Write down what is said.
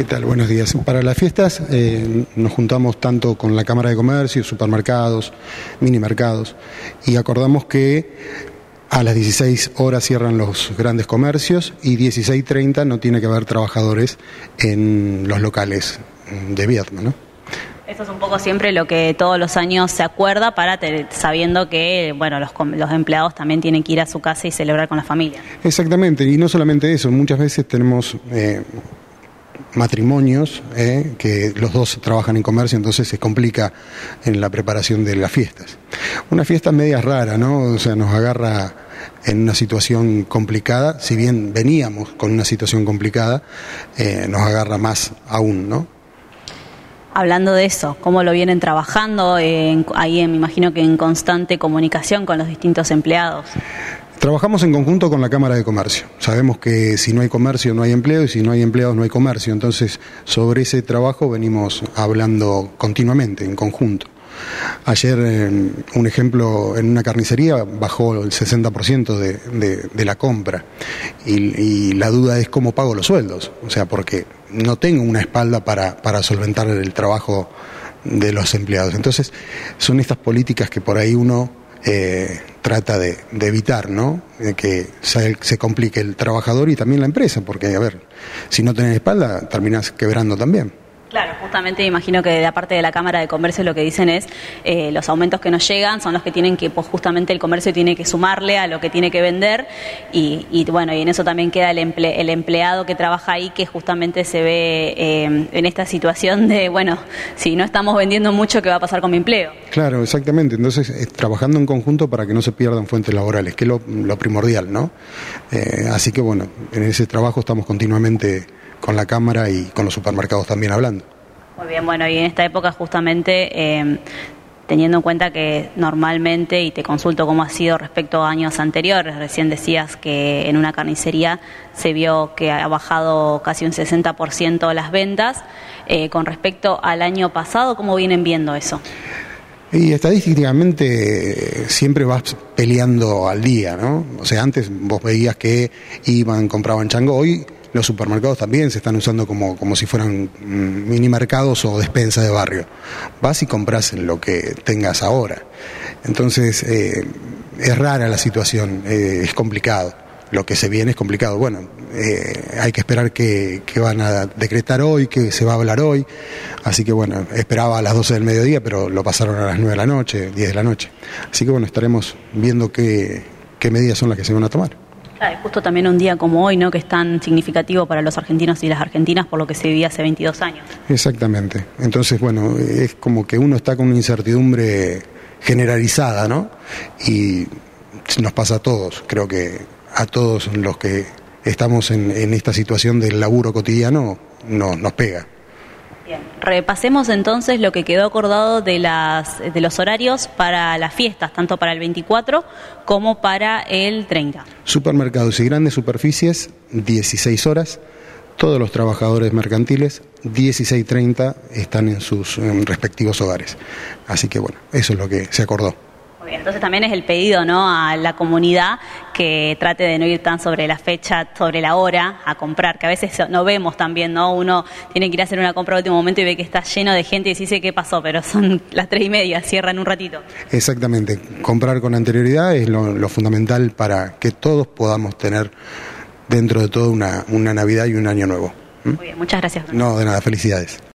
¿Qué tal? Buenos días. Para las fiestas eh, nos juntamos tanto con la Cámara de Comercio, supermercados, minimercados, y acordamos que a las 16 horas cierran los grandes comercios y 16.30 no tiene que haber trabajadores en los locales de Vietnam, ¿no? Eso es un poco siempre lo que todos los años se acuerda para sabiendo que bueno los, los, empleados también tienen que ir a su casa y celebrar con la familia. Exactamente, y no solamente eso, muchas veces tenemos eh, matrimonios eh, que los dos trabajan en comercio, entonces se complica en la preparación de las fiestas. Una fiesta media rara, ¿no? O sea, nos agarra en una situación complicada, si bien veníamos con una situación complicada, eh, nos agarra más aún, ¿no? hablando de eso, cómo lo vienen trabajando, ahí me imagino que en constante comunicación con los distintos empleados. Trabajamos en conjunto con la Cámara de Comercio. Sabemos que si no hay comercio no hay empleo y si no hay empleados no hay comercio. Entonces, sobre ese trabajo venimos hablando continuamente, en conjunto. Ayer, un ejemplo, en una carnicería bajó el 60% de, de, la compra y, la duda es cómo pago los sueldos, o sea, porque no tengo una espalda para solventar el trabajo de los empleados. Entonces, son estas políticas que por ahí uno eh, trata de, evitar, ¿no? que se, se, complique el trabajador y también la empresa, porque, a ver, si no tenés espalda, terminás quebrando también. Claro, justamente imagino que de aparte de la Cámara de Comercio lo que dicen es eh, los aumentos que nos llegan son los que tienen que, pues justamente el comercio tiene que sumarle a lo que tiene que vender y, bueno, y en eso también queda el, el, empleado que trabaja ahí que justamente se ve eh, en esta situación de, bueno, si no estamos vendiendo mucho, ¿qué va a pasar con mi empleo? Claro, exactamente. Entonces, trabajando en conjunto para que no se pierdan fuentes laborales, que es lo, primordial, ¿no? Eh, así que bueno, en ese trabajo estamos continuamente con la Cámara y con los supermercados también hablando. Muy bien, bueno, y en esta época justamente... Eh, teniendo en cuenta que normalmente, y te consulto cómo ha sido respecto a años anteriores, recién decías que en una carnicería se vio que ha bajado casi un 60% las ventas, eh, con respecto al año pasado, ¿cómo vienen viendo eso? Y estadísticamente siempre vas peleando al día, ¿no? O sea, antes vos veías que iban, compraban chango, hoy los supermercados también se están usando como, como si fueran mm, mini mercados o despensa de barrio. Vas y compras lo que tengas ahora. Entonces, eh, es rara la situación, eh, es complicado. Lo que se viene es complicado. Bueno, eh, hay que esperar que, que, van a decretar hoy, que se va a hablar hoy. Así que bueno, esperaba a las 12 del mediodía, pero lo pasaron a las 9 de la noche, 10 de la noche. Así que bueno, estaremos viendo qué, qué medidas son las que se van a tomar justo también un día como hoy, ¿no? Que es tan significativo para los argentinos y las argentinas por lo que se vivía hace 22 años. Exactamente. Entonces, bueno, es como que uno está con una incertidumbre generalizada, ¿no? Y nos pasa a todos, creo que a todos los que estamos en, esta situación del laburo cotidiano no, nos pega. Repasemos entonces lo que quedó acordado de, las, de los horarios para las fiestas, tanto para el 24 como para el 30. Supermercados y grandes superficies, 16 horas. Todos los trabajadores mercantiles, 16.30, están en sus respectivos hogares. Así que bueno, eso es lo que se acordó. Entonces también es el pedido ¿no? a la comunidad que trate de no ir tan sobre la fecha, sobre la hora a comprar, que a veces no vemos también, ¿no? Uno tiene que ir a hacer una compra al último momento y ve que está lleno de gente y dice qué pasó, pero son las tres y media, cierran un ratito. Exactamente, comprar con anterioridad es lo, fundamental para que todos podamos tener dentro de todo una, una Navidad y un año nuevo. ¿Mm? Muy bien, muchas gracias. No, de nada, felicidades.